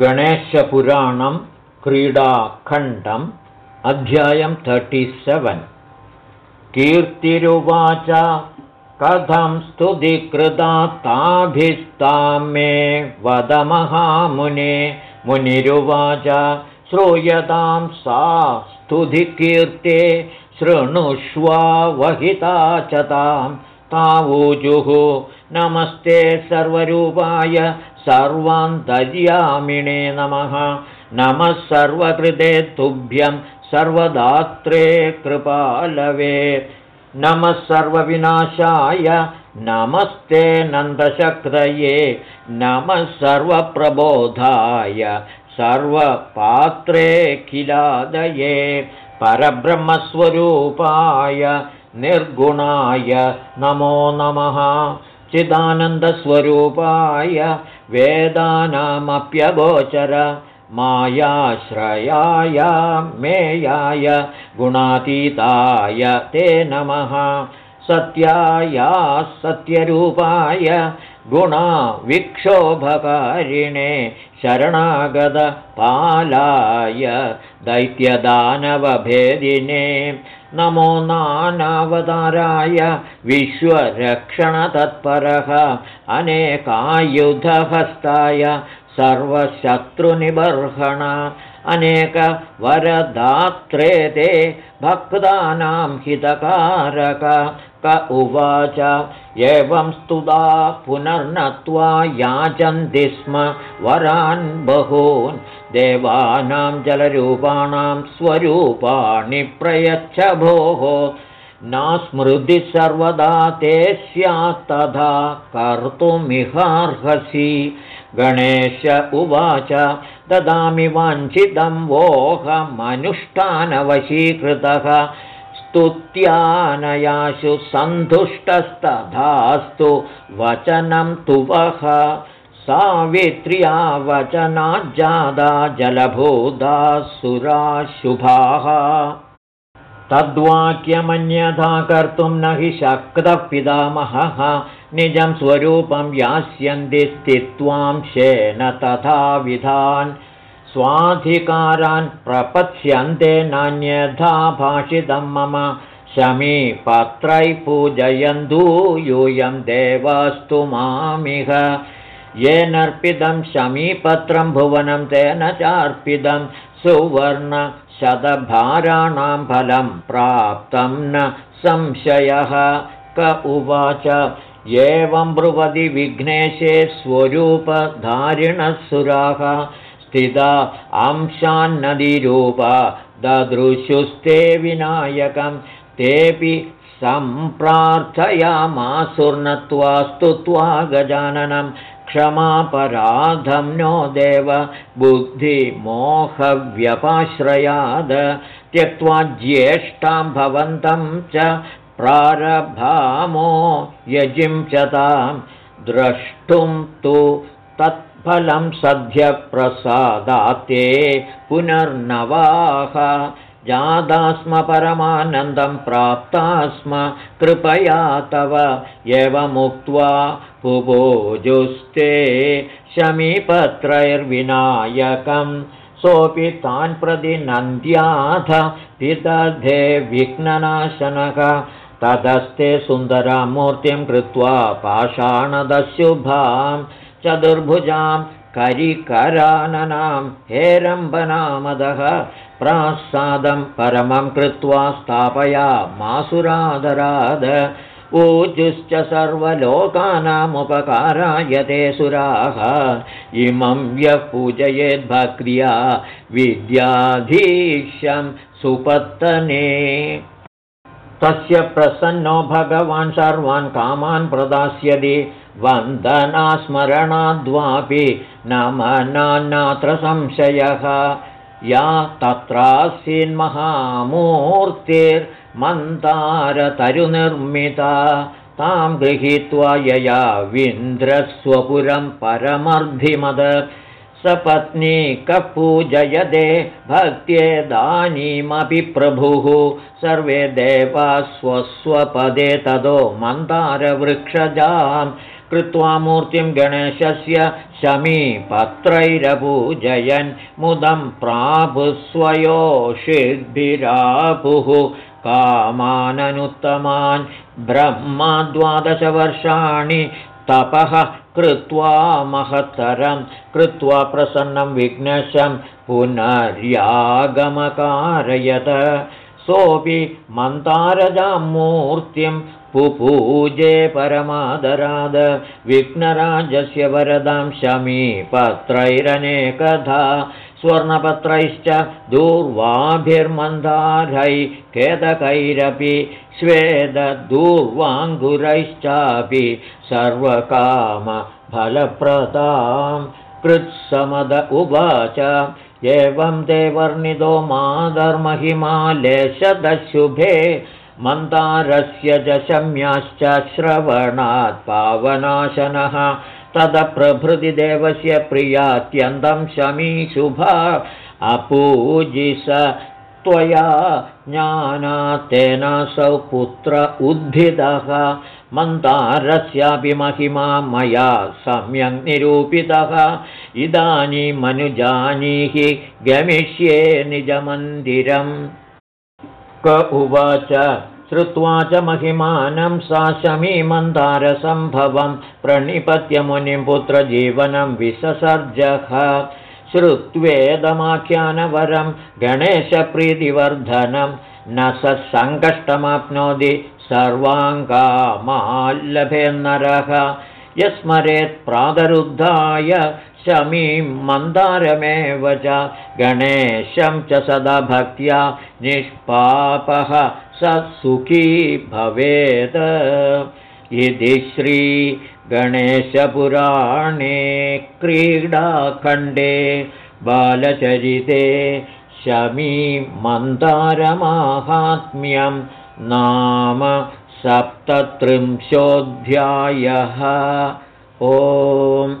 गणेशपुराणं क्रीडाखण्डम् अध्यायं तर्टिसेवेन् कीर्तिरुवाच कथं स्तुतिकृता ताभिस्तां मे वदमहामुने मुनिरुवाच श्रूयतां सा स्तुतिकीर्ते शृणुष्वा वहिता च तां तावूजुः। नमस्ते सर्वरूपाय सर्वान्तर्यामिणे नमः। नमः सर्वकृते तुभ्यं सर्वदात्रे कृपालवे। नमः सर्वविनाशाय नमस्ते नन्दशक्रये नमः सर्वप्रबोधाय सर्वपात्रे किलादये परब्रह्मस्वरूपाय निर्गुणाय नमो नमः। चिदानन्दस्वरूपाय वेदानामप्यगोचर मायाश्रयाय मेयाय गुणातीताय ते नमः। सत्याया सत्यरूपाय गुणाविक्षोभकारिणे शरणागतपालाय दैत्यदानवभेदिने नमो नानावताराय विश्वरक्षणतत्परः अनेकायुधहस्ताय सर्वशत्रुनिबर्हण अनेकवरदात्रे ते भक्तानां हितकारक क उवाच एवं स्तुता पुनर्नत्वा याचन्ति स्म वरान् बहून्। देवानां जलरूपाणां स्वरूपाणि प्रयच्छ भोः नास्मृति सर्वदा ते स्यात् तथा कर्तुमिहार्हसि। गणेश उवाच ददामि वाञ्छितं वोहमनुष्ठानवशीकृतः। स्तुत्यानयाशु सन्तुष्टस्तथास्तु वचनं तु वः। सावित्र्या वचनाज्जादा जलभूदा सुराशुभाः तद्वाक्यमन्यथा कर्तुं न हि शक्तः पितामहः। निजं स्वरूपं यास्यन्ति स्थित्वांशेन तथाविधान् स्वाधिकारान् प्रपत्स्यन्ते नान्यथा भाषितं मम शमीपत्रै पूजयन्तु यूयं देवास्तु मामिह। येनर्पितं शमीपत्रं भुवनं तेन चार्पितं सुवर्ण शतभाराणां फलं प्राप्तं न संशयः। क उवाच एवं ब्रुवति विघ्नेशे स्वरूपधारिणः सुराः स्थिता अंशान्नदीरूपा ददृशुस्ते विनायकं। तेऽपि सम्प्रार्थयामासुर्नत्वा स्तुत्वा गजाननं क्षमापराधं नो देव बुद्धिमोहव्यपाश्रयाद। त्यक्त्वा ज्येष्ठां भवन्तं च प्रारभामो यजिं च तां द्रष्टुं तु तत्फलं सद्यप्रसादाते पुनर्नवाः जादा स्म परमानन्दं प्राप्ता स्म कृपया तव एवमुक्त्वा पुभोजुस्ते शमीपत्रैर्विनायकं सोऽपि तान् प्रति नन्द्याथ पितधे विघ्ननाशनः। ततस्ते सुन्दरामूर्तिं कृत्वा पाषाणदशुभां चतुर्भुजां करिकराननां हेरम्बनामदः प्रासादं परमं कृत्वा स्थापया मासुरादराद। ऊजुश्च सर्वलोकानामुपकाराय ते सुराः। इमं यः पूजयेद्भक्र्या विद्याधीशं सुपत्तने। तस्य प्रसन्नो भगवान् सर्वान् कामान् प्रदास्यति। वन्दनास्मरणाद्वापि मनान्नात्र संशयः या तत्रासीन्महामूर्तिर्मन्तारतरुनिर्मिता तां गृहीत्वा यया विन्द्रस्वपुरं परमर्धिमद। सपत्नी कपूजयदे भक्त्येदानीमपि प्रभुः। सर्वे देवा स्वस्वपदे तदो मन्दारवृक्षजां कृत्वा मूर्तिं गणेशस्य शमीपत्रैरपूजयन् मुदं प्राभुस्वयोषिद्भिरापुः कामाननुत्तमान् ब्रह्मा द्वादशवर्षाणि तपः कृत्वा महत्तरं। कृत्वा प्रसन्नं विघ्नशं पुनर्यागमकारयत। सोऽपि मन्तारजां मूर्तिं पुपूजे परमादराद विघ्नराजस्य वरदां शमीपत्रैरनेकधा स्वर्णपत्रैश्च दूर्वाभिर्मन्दारै केदकैरपि स्वेददूर्वाङ्गुरैश्चापि सर्वकामफलप्रदां कृत्समद उवाच। एवं ते वर्णितो मादर्महिमालेशदशुभे मन्दारस्य च शम्याश्च श्रवणात् पावनाशनः। तदप्रभृति देवस्य प्रियात्यन्तं शमीशुभा अपूजिस त्वया ज्ञानात्तेनासौ पुत्र उद्धितः। मन्तारस्यापि महिमा मया सम्यक् निरूपितः। इदानीमनुजानीहि गमिष्ये निजमन्दिरम् उवाच। श्रुत्वा च महिमानं सा शमीमन्तारसम्भवं प्रणिपत्यमुनिं पुत्रजीवनं विससर्जः। श्रुत्वेदमाख्यानवरं गणेशप्रीतिवर्धनं न स सङ्कष्टमाप्नोति सर्वाङ्गामाल्लभेन्नरः। यस्मरेत् प्रादरुद्धाय शमीं मन्दारमेव च गणेशं च सदा भक्त्या निष्पापः स सुखी भवेत्। इति श्रीगणेशपुराणे क्रीडाखण्डे बालचरिते शमीमन्तारमाहात्म्यं नाम सप्तत्रिंशोऽध्यायः। ओम्